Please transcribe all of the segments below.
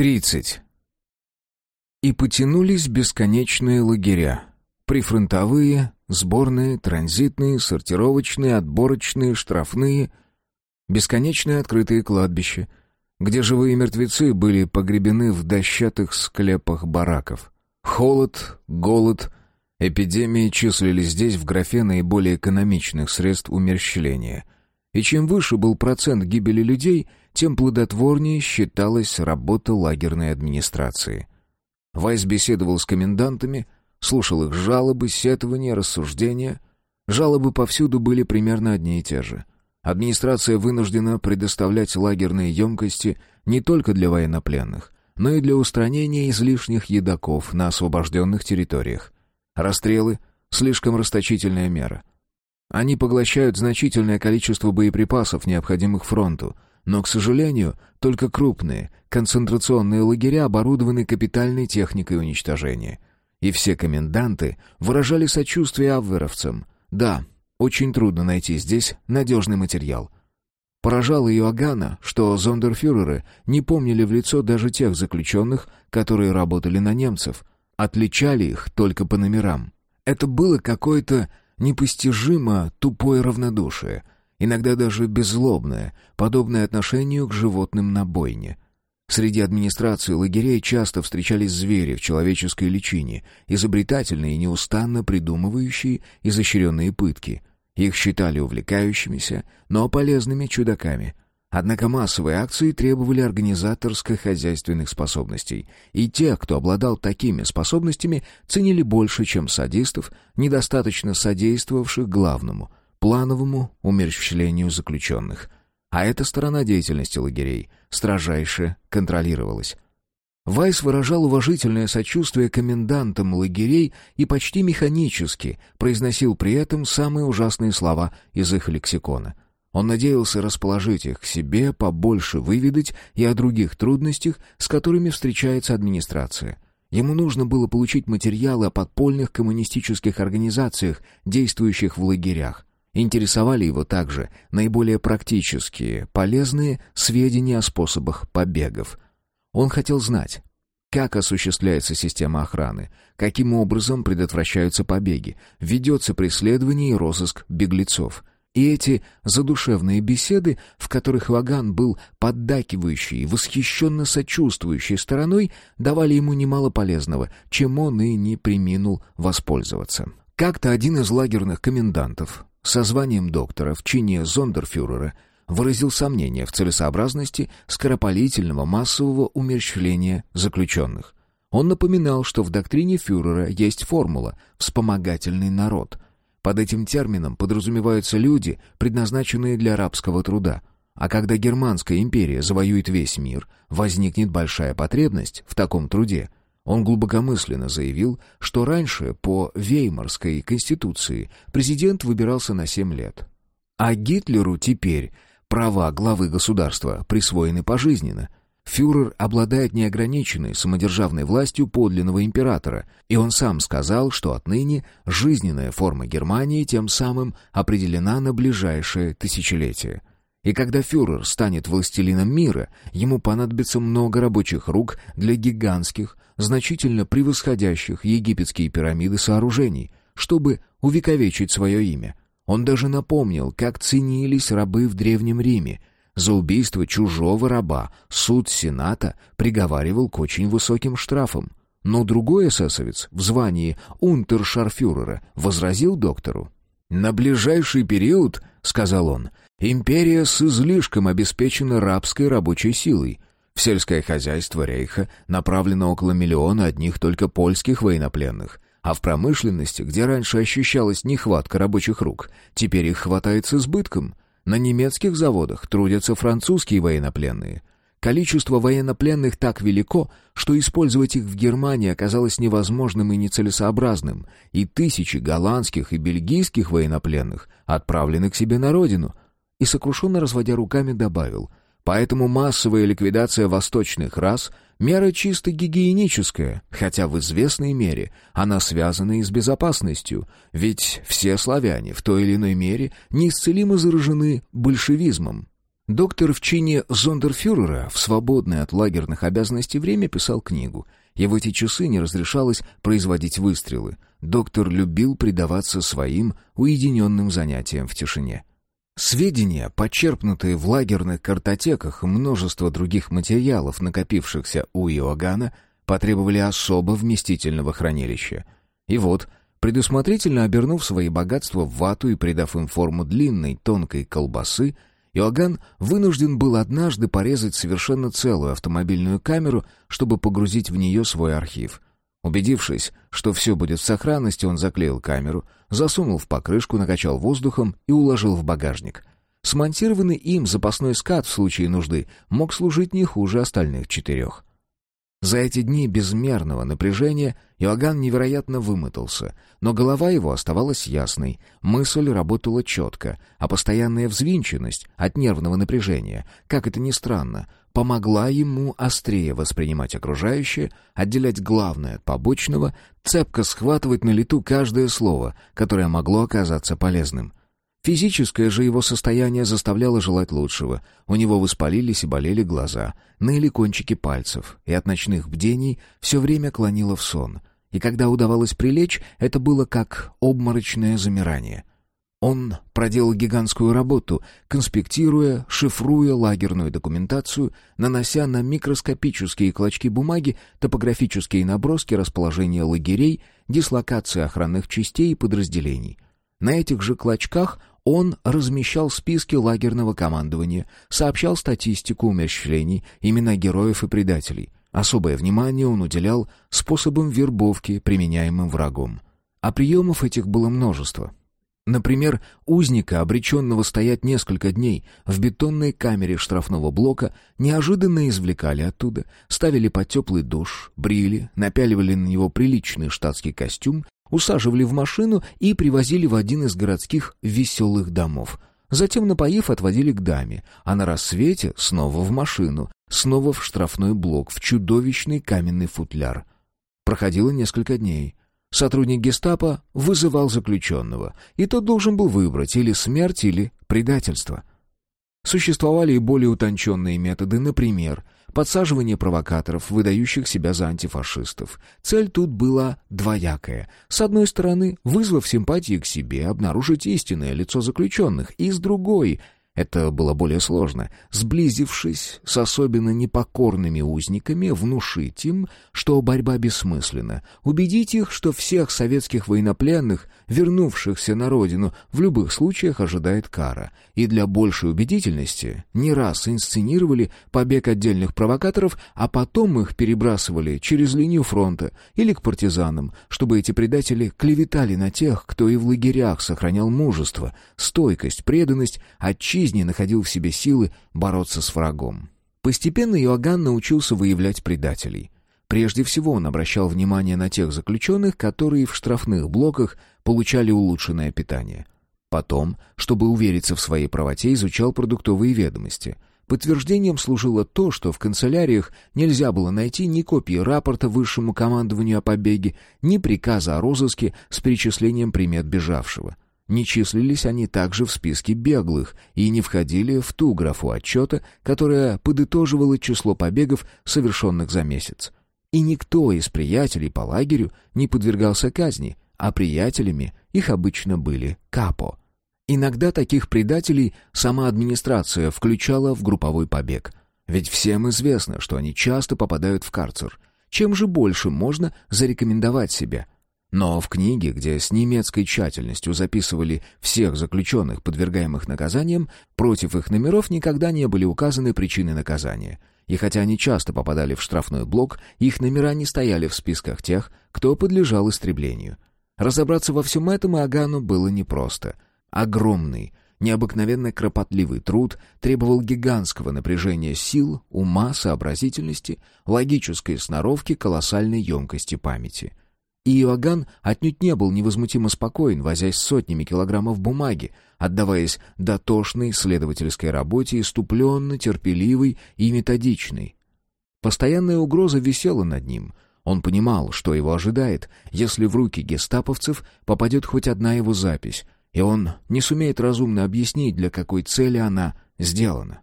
30. И потянулись бесконечные лагеря. Прифронтовые, сборные, транзитные, сортировочные, отборочные, штрафные. Бесконечные открытые кладбища, где живые мертвецы были погребены в дощатых склепах бараков. Холод, голод, эпидемии числились здесь в графе наиболее экономичных средств умерщвления. И чем выше был процент гибели людей, тем плодотворнее считалась работа лагерной администрации. Вайс беседовал с комендантами, слушал их жалобы, сетования, рассуждения. Жалобы повсюду были примерно одни и те же. Администрация вынуждена предоставлять лагерные емкости не только для военнопленных, но и для устранения излишних едоков на освобожденных территориях. Расстрелы — слишком расточительная мера. Они поглощают значительное количество боеприпасов, необходимых фронту — но, к сожалению, только крупные, концентрационные лагеря оборудованы капитальной техникой уничтожения. И все коменданты выражали сочувствие авверовцам. Да, очень трудно найти здесь надежный материал. Поражало Иоганна, что зондерфюреры не помнили в лицо даже тех заключенных, которые работали на немцев, отличали их только по номерам. Это было какое-то непостижимо тупое равнодушие — иногда даже беззлобное, подобное отношению к животным на бойне. Среди администрации лагерей часто встречались звери в человеческой личине, изобретательные и неустанно придумывающие изощренные пытки. Их считали увлекающимися, но полезными чудаками. Однако массовые акции требовали организаторско-хозяйственных способностей, и те, кто обладал такими способностями, ценили больше, чем садистов, недостаточно содействовавших главному — плановому умерщвлению заключенных. А эта сторона деятельности лагерей строжайше контролировалась. Вайс выражал уважительное сочувствие комендантам лагерей и почти механически произносил при этом самые ужасные слова из их лексикона. Он надеялся расположить их к себе, побольше выведать и о других трудностях, с которыми встречается администрация. Ему нужно было получить материалы о подпольных коммунистических организациях, действующих в лагерях. Интересовали его также наиболее практические, полезные сведения о способах побегов. Он хотел знать, как осуществляется система охраны, каким образом предотвращаются побеги, ведется преследование и розыск беглецов. И эти задушевные беседы, в которых Ваган был поддакивающей, восхищенно сочувствующей стороной, давали ему немало полезного, чем он и не приминул воспользоваться. Как-то один из лагерных комендантов, со званием доктора в чине зондерфюрера выразил сомнение в целесообразности скоропалительного массового умерщвления заключенных. Он напоминал, что в доктрине фюрера есть формула «вспомогательный народ». Под этим термином подразумеваются люди, предназначенные для рабского труда. А когда Германская империя завоюет весь мир, возникнет большая потребность в таком труде – он глубокомысленно заявил, что раньше по Веймарской конституции президент выбирался на 7 лет. А Гитлеру теперь права главы государства присвоены пожизненно. Фюрер обладает неограниченной самодержавной властью подлинного императора, и он сам сказал, что отныне жизненная форма Германии тем самым определена на ближайшее тысячелетие. И когда фюрер станет властелином мира, ему понадобится много рабочих рук для гигантских, значительно превосходящих египетские пирамиды сооружений, чтобы увековечить свое имя. Он даже напомнил, как ценились рабы в Древнем Риме. За убийство чужого раба суд Сената приговаривал к очень высоким штрафам. Но другой эсэсовец в звании унтершарфюрера возразил доктору. «На ближайший период, — сказал он, — империя с излишком обеспечена рабской рабочей силой, в сельское хозяйство Рейха направлено около миллиона одних только польских военнопленных, а в промышленности, где раньше ощущалась нехватка рабочих рук, теперь их хватает с избытком. На немецких заводах трудятся французские военнопленные. Количество военнопленных так велико, что использовать их в Германии оказалось невозможным и нецелесообразным, и тысячи голландских и бельгийских военнопленных отправлены к себе на родину. И сокрушенно разводя руками добавил — Поэтому массовая ликвидация восточных рас – мера чисто гигиеническая, хотя в известной мере она связана и с безопасностью, ведь все славяне в той или иной мере неисцелимо заражены большевизмом. Доктор в чине зондерфюрера в свободное от лагерных обязанностей время писал книгу. В эти часы не разрешалось производить выстрелы. Доктор любил предаваться своим уединенным занятиям в тишине. Сведения, почерпнутые в лагерных картотеках и множество других материалов, накопившихся у Иоганна, потребовали особо вместительного хранилища. И вот, предусмотрительно обернув свои богатства в вату и придав им форму длинной тонкой колбасы, Иоганн вынужден был однажды порезать совершенно целую автомобильную камеру, чтобы погрузить в нее свой архив. Убедившись, что все будет в сохранности, он заклеил камеру, засунул в покрышку, накачал воздухом и уложил в багажник. Смонтированный им запасной скат в случае нужды мог служить не хуже остальных четырех. За эти дни безмерного напряжения Иоганн невероятно вымотался, но голова его оставалась ясной, мысль работала четко, а постоянная взвинченность от нервного напряжения, как это ни странно, помогла ему острее воспринимать окружающее, отделять главное от побочного, цепко схватывать на лету каждое слово, которое могло оказаться полезным — Физическое же его состояние заставляло желать лучшего. У него воспалились и болели глаза, ныли кончики пальцев, и от ночных бдений все время клонило в сон. И когда удавалось прилечь, это было как обморочное замирание. Он проделал гигантскую работу, конспектируя, шифруя лагерную документацию, нанося на микроскопические клочки бумаги топографические наброски расположения лагерей, дислокации охранных частей и подразделений. На этих же клочках он размещал списки лагерного командования, сообщал статистику умерщвлений, имена героев и предателей. Особое внимание он уделял способам вербовки, применяемым врагом. А приемов этих было множество. Например, узника, обреченного стоять несколько дней в бетонной камере штрафного блока, неожиданно извлекали оттуда, ставили под теплый душ, брили, напяливали на него приличный штатский костюм усаживали в машину и привозили в один из городских веселых домов. Затем, напоив, отводили к даме, а на рассвете снова в машину, снова в штрафной блок, в чудовищный каменный футляр. Проходило несколько дней. Сотрудник гестапо вызывал заключенного, и тот должен был выбрать или смерть, или предательство. Существовали и более утонченные методы, например, подсаживание провокаторов, выдающих себя за антифашистов. Цель тут была двоякая. С одной стороны, вызвав симпатии к себе, обнаружить истинное лицо заключенных, и с другой — это было более сложно. Сблизившись с особенно непокорными узниками, внушить им, что борьба бессмысленна, убедить их, что всех советских военнопленных, вернувшихся на родину, в любых случаях ожидает кара. И для большей убедительности не раз инсценировали побег отдельных провокаторов, а потом их перебрасывали через линию фронта или к партизанам, чтобы эти предатели клеветали на тех, кто и в лагерях сохранял мужество, стойкость, преданность, отчаяние жизни находил в себе силы бороться с врагом. Постепенно Иоганн научился выявлять предателей. Прежде всего он обращал внимание на тех заключенных, которые в штрафных блоках получали улучшенное питание. Потом, чтобы увериться в своей правоте, изучал продуктовые ведомости. Подтверждением служило то, что в канцеляриях нельзя было найти ни копии рапорта высшему командованию о побеге, ни приказа о розыске с перечислением примет бежавшего. Не числились они также в списке беглых и не входили в ту графу отчета, которая подытоживала число побегов, совершенных за месяц. И никто из приятелей по лагерю не подвергался казни, а приятелями их обычно были капо. Иногда таких предателей сама администрация включала в групповой побег. Ведь всем известно, что они часто попадают в карцер. Чем же больше можно зарекомендовать себя – но в книге, где с немецкой тщательностью записывали всех заключенных, подвергаемых наказаниям, против их номеров никогда не были указаны причины наказания. И хотя они часто попадали в штрафной блок, их номера не стояли в списках тех, кто подлежал истреблению. Разобраться во всем этом Агану было непросто. Огромный, необыкновенно кропотливый труд требовал гигантского напряжения сил, ума, сообразительности, логической сноровки, колоссальной емкости памяти — и Иоганн отнюдь не был невозмутимо спокоен, возясь сотнями килограммов бумаги, отдаваясь дотошной следовательской работе, иступленно, терпеливой и методичной. Постоянная угроза висела над ним. Он понимал, что его ожидает, если в руки гестаповцев попадет хоть одна его запись, и он не сумеет разумно объяснить, для какой цели она сделана.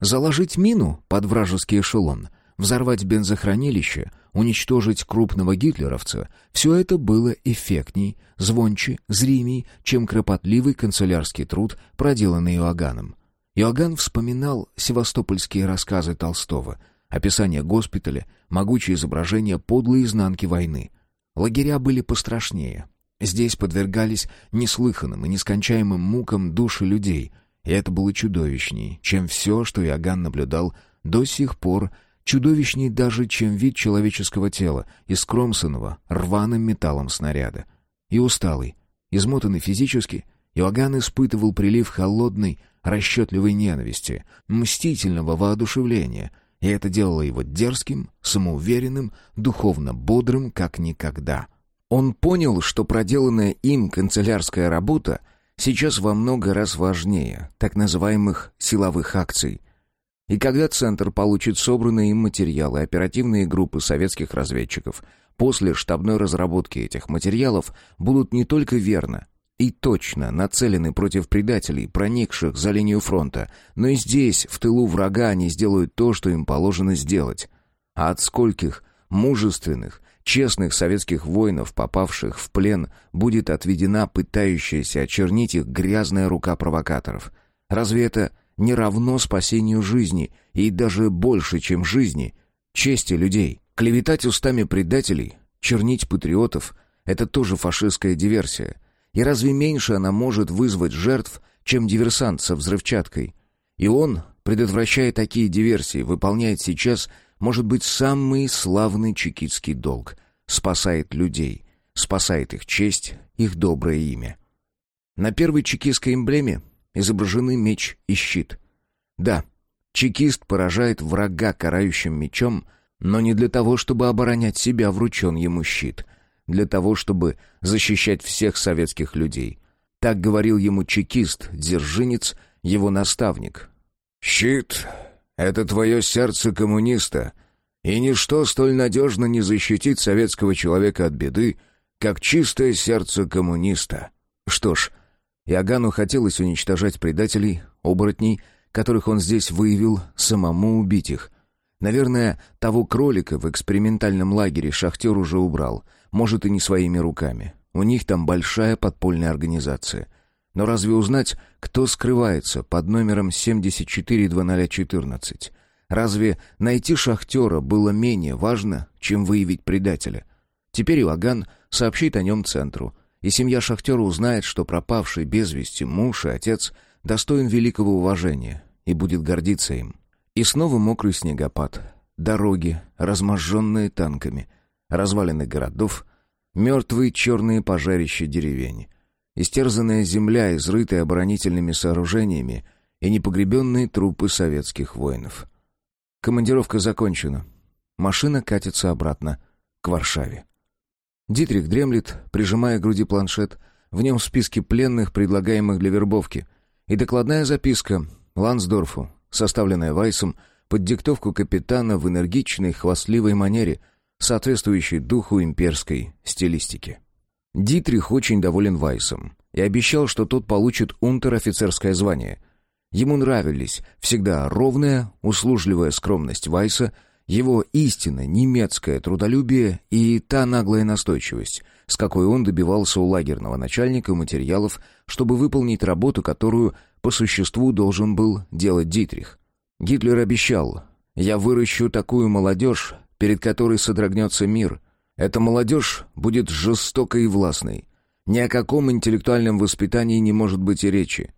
Заложить мину под вражеский эшелон, взорвать бензохранилище, уничтожить крупного гитлеровца — все это было эффектней, звонче, зримей, чем кропотливый канцелярский труд, проделанный Иоганном. Иоганн вспоминал севастопольские рассказы Толстого, описание госпиталя, могучие изображения подлой изнанки войны. Лагеря были пострашнее. Здесь подвергались неслыханным и нескончаемым мукам души людей, и это было чудовищней, чем все, что Иоганн наблюдал до сих пор, чудовищней даже, чем вид человеческого тела, искромсанного рваным металлом снаряда. И усталый, измотанный физически, Иоганн испытывал прилив холодной, расчетливой ненависти, мстительного воодушевления, и это делало его дерзким, самоуверенным, духовно бодрым, как никогда. Он понял, что проделанная им канцелярская работа сейчас во много раз важнее так называемых «силовых акций». И когда Центр получит собранные им материалы оперативные группы советских разведчиков, после штабной разработки этих материалов будут не только верно, и точно нацелены против предателей, проникших за линию фронта, но и здесь, в тылу врага, они сделают то, что им положено сделать. А от скольких мужественных, честных советских воинов, попавших в плен, будет отведена пытающаяся очернить их грязная рука провокаторов? Разве это не равно спасению жизни, и даже больше, чем жизни, чести людей? Клеветать устами предателей, чернить патриотов — это тоже фашистская диверсия — и разве меньше она может вызвать жертв, чем диверсант со взрывчаткой? И он, предотвращая такие диверсии, выполняет сейчас, может быть, самый славный чекистский долг. Спасает людей, спасает их честь, их доброе имя. На первой чекистской эмблеме изображены меч и щит. Да, чекист поражает врага карающим мечом, но не для того, чтобы оборонять себя вручен ему щит — для того, чтобы защищать всех советских людей. Так говорил ему чекист, дзержинец, его наставник. «Щит — это твое сердце коммуниста, и ничто столь надежно не защитит советского человека от беды, как чистое сердце коммуниста». Что ж, Иоганну хотелось уничтожать предателей, оборотней, которых он здесь выявил, самому убить их. Наверное, того кролика в экспериментальном лагере шахтер уже убрал — может, и не своими руками. У них там большая подпольная организация. Но разве узнать, кто скрывается под номером 742014? Разве найти шахтера было менее важно, чем выявить предателя? Теперь Иоганн сообщит о нем центру, и семья шахтера узнает, что пропавший без вести муж и отец достоин великого уважения и будет гордиться им. И снова мокрый снегопад, дороги, разможженные танками — развалины городов, мертвые черные пожарища деревень, истерзанная земля, изрытая оборонительными сооружениями и непогребенные трупы советских воинов. Командировка закончена. Машина катится обратно к Варшаве. Дитрих дремлет, прижимая к груди планшет. В нем списки пленных, предлагаемых для вербовки, и докладная записка Лансдорфу, составленная Вайсом под диктовку капитана в энергичной, хвастливой манере — соответствующий духу имперской стилистики. Дитрих очень доволен Вайсом и обещал, что тот получит унтер-офицерское звание. Ему нравились всегда ровная, услужливая скромность Вайса, его истинно немецкое трудолюбие и та наглая настойчивость, с какой он добивался у лагерного начальника материалов, чтобы выполнить работу, которую по существу должен был делать Дитрих. Гитлер обещал «Я выращу такую молодежь, перед которой содрогнется мир. Эта молодежь будет жестокой и властной. Ни о каком интеллектуальном воспитании не может быть и речи.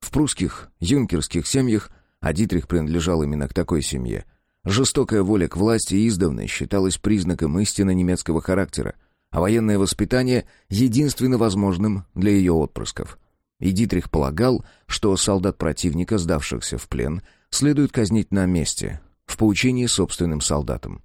В прусских, юнкерских семьях, а Дитрих принадлежал именно к такой семье, жестокая воля к власти издавна считалась признаком истинно немецкого характера, а военное воспитание — единственно возможным для ее отпрысков. И Дитрих полагал, что солдат противника, сдавшихся в плен, следует казнить на месте, в поучении собственным солдатам.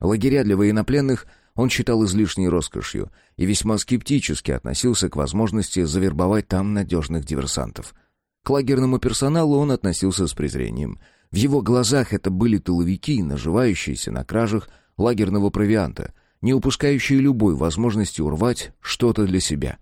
Лагеря для военнопленных он считал излишней роскошью и весьма скептически относился к возможности завербовать там надежных диверсантов. К лагерному персоналу он относился с презрением. В его глазах это были тыловики, наживающиеся на кражах лагерного провианта, не упускающие любой возможности урвать что-то для себя.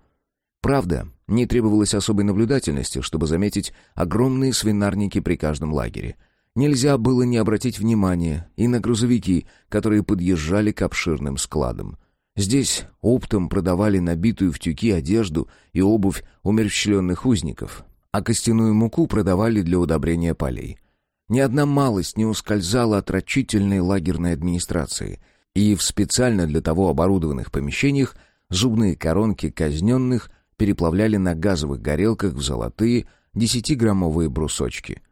Правда, не требовалось особой наблюдательности, чтобы заметить огромные свинарники при каждом лагере — Нельзя было не обратить внимания и на грузовики, которые подъезжали к обширным складам. Здесь оптом продавали набитую в тюки одежду и обувь умерщвленных узников, а костяную муку продавали для удобрения полей. Ни одна малость не ускользала от рачительной лагерной администрации, и в специально для того оборудованных помещениях зубные коронки казненных переплавляли на газовых горелках в золотые десятиграммовые брусочки.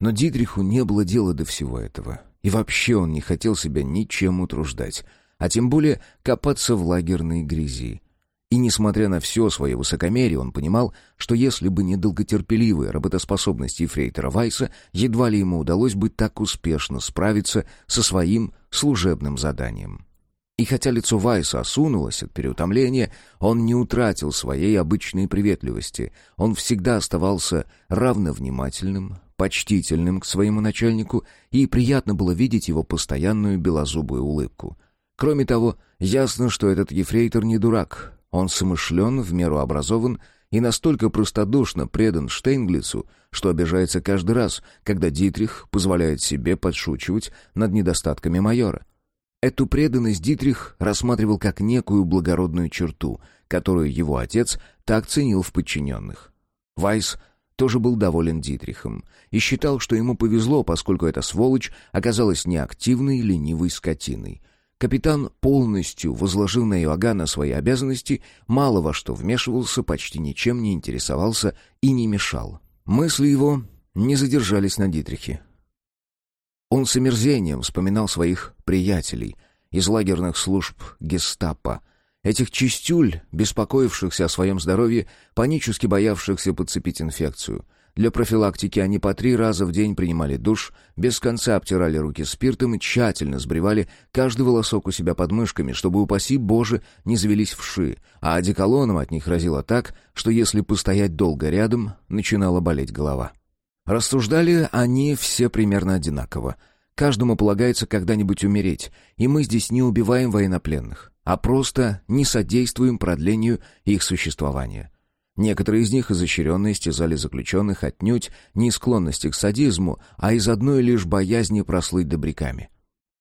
Но Дитриху не было дела до всего этого, и вообще он не хотел себя ничем утруждать — а тем более копаться в лагерной грязи. И несмотря на все свое высокомерие, он понимал, что если бы не долготерпеливая работоспособность Ефрейтора Вайса, едва ли ему удалось бы так успешно справиться со своим служебным заданием. И хотя лицо Вайса осунулось от переутомления, он не утратил своей обычной приветливости. Он всегда оставался равновнимательным, почтительным к своему начальнику, и приятно было видеть его постоянную белозубую улыбку — Кроме того, ясно, что этот ефрейтор не дурак. Он смышлен, в меру образован и настолько простодушно предан Штейнглицу, что обижается каждый раз, когда Дитрих позволяет себе подшучивать над недостатками майора. Эту преданность Дитрих рассматривал как некую благородную черту, которую его отец так ценил в подчиненных. Вайс тоже был доволен Дитрихом и считал, что ему повезло, поскольку эта сволочь оказалась неактивной, ленивой скотиной — Капитан полностью возложил на Иоганна свои обязанности, мало во что вмешивался, почти ничем не интересовался и не мешал. Мысли его не задержались на Дитрихе. Он с омерзением вспоминал своих приятелей из лагерных служб гестапо, этих чистюль, беспокоившихся о своем здоровье, панически боявшихся подцепить инфекцию — для профилактики они по три раза в день принимали душ, без конца обтирали руки спиртом и тщательно сбривали каждый волосок у себя под мышками, чтобы, упаси Боже, не завелись вши, а одеколоном от них разило так, что если постоять долго рядом, начинала болеть голова. Рассуждали они все примерно одинаково. Каждому полагается когда-нибудь умереть, и мы здесь не убиваем военнопленных, а просто не содействуем продлению их существования. Некоторые из них изощренно истязали заключенных отнюдь не из склонности к садизму, а из одной лишь боязни прослыть добряками.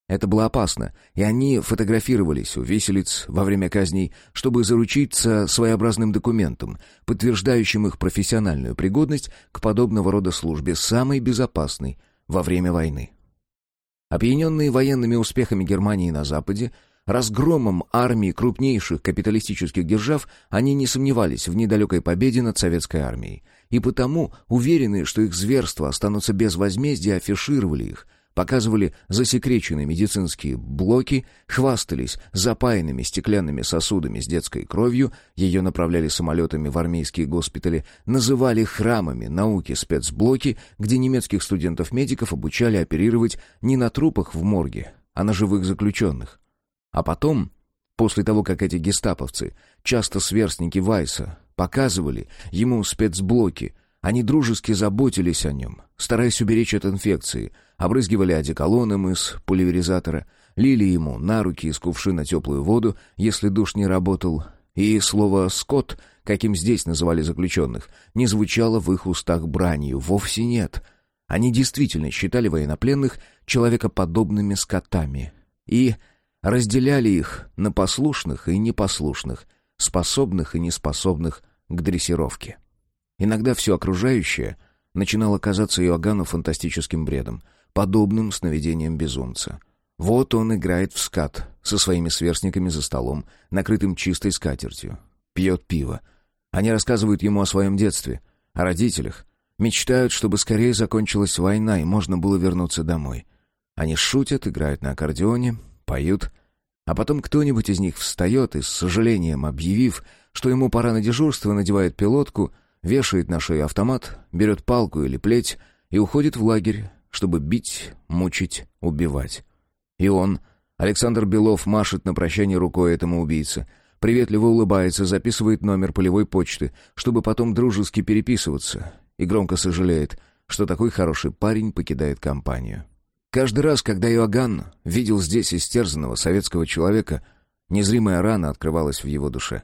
Это было опасно, и они фотографировались у виселиц во время казней, чтобы заручиться своеобразным документом, подтверждающим их профессиональную пригодность к подобного рода службе, самой безопасной во время войны. Опьяненные военными успехами Германии на Западе, Разгромом армии крупнейших капиталистических держав они не сомневались в недалекой победе над советской армией. И потому, уверенные, что их зверства останутся без возмездия, афишировали их, показывали засекреченные медицинские блоки, хвастались запаянными стеклянными сосудами с детской кровью, ее направляли самолетами в армейские госпитали, называли храмами науки спецблоки, где немецких студентов-медиков обучали оперировать не на трупах в морге, а на живых заключенных. А потом, после того, как эти гестаповцы, часто сверстники Вайса, показывали ему спецблоки, они дружески заботились о нем, стараясь уберечь от инфекции, обрызгивали одеколоном из пульверизатора, лили ему на руки из кувшина теплую воду, если душ не работал, и слово «скот», каким здесь называли заключенных, не звучало в их устах бранью, вовсе нет. Они действительно считали военнопленных человекоподобными скотами. И разделяли их на послушных и непослушных, способных и неспособных к дрессировке. Иногда все окружающее начинало казаться Иоганну фантастическим бредом, подобным сновидением безумца. Вот он играет в скат со своими сверстниками за столом, накрытым чистой скатертью. Пьет пиво. Они рассказывают ему о своем детстве, о родителях, мечтают, чтобы скорее закончилась война и можно было вернуться домой. Они шутят, играют на аккордеоне, поют, а потом кто-нибудь из них встает и, с сожалением объявив, что ему пора на дежурство, надевает пилотку, вешает на шею автомат, берет палку или плеть и уходит в лагерь, чтобы бить, мучить, убивать. И он, Александр Белов, машет на прощание рукой этому убийце, приветливо улыбается, записывает номер полевой почты, чтобы потом дружески переписываться, и громко сожалеет, что такой хороший парень покидает компанию. Каждый раз, когда Иоганн видел здесь истерзанного советского человека, незримая рана открывалась в его душе.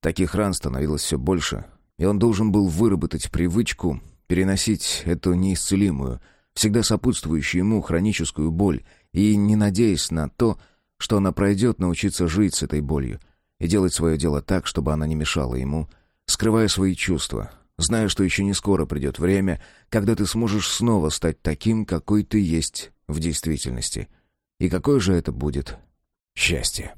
Таких ран становилось все больше, и он должен был выработать привычку переносить эту неисцелимую, всегда сопутствующую ему хроническую боль, и, не надеясь на то, что она пройдет, научиться жить с этой болью и делать свое дело так, чтобы она не мешала ему, скрывая свои чувства, зная, что еще не скоро придет время, когда ты сможешь снова стать таким, какой ты есть в действительности. И какое же это будет счастье?